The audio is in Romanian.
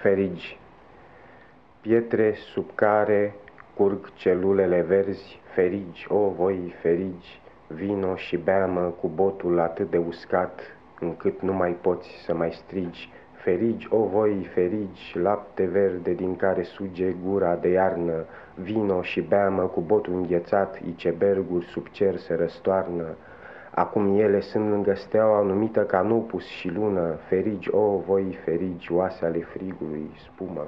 ferigi, pietre sub care curg celulele verzi, ferigi, o, voi ferigi, vino și beamă cu botul atât de uscat, încât nu mai poți să mai strigi, ferigi, o, voi ferigi, lapte verde din care suge gura de iarnă, vino și beamă cu botul înghețat, iceberguri sub cer se răstoarnă, Acum ele sunt lângă steaua numită Canopus și lună, ferigi, o, voi ferigi, oase ale frigului, spumă.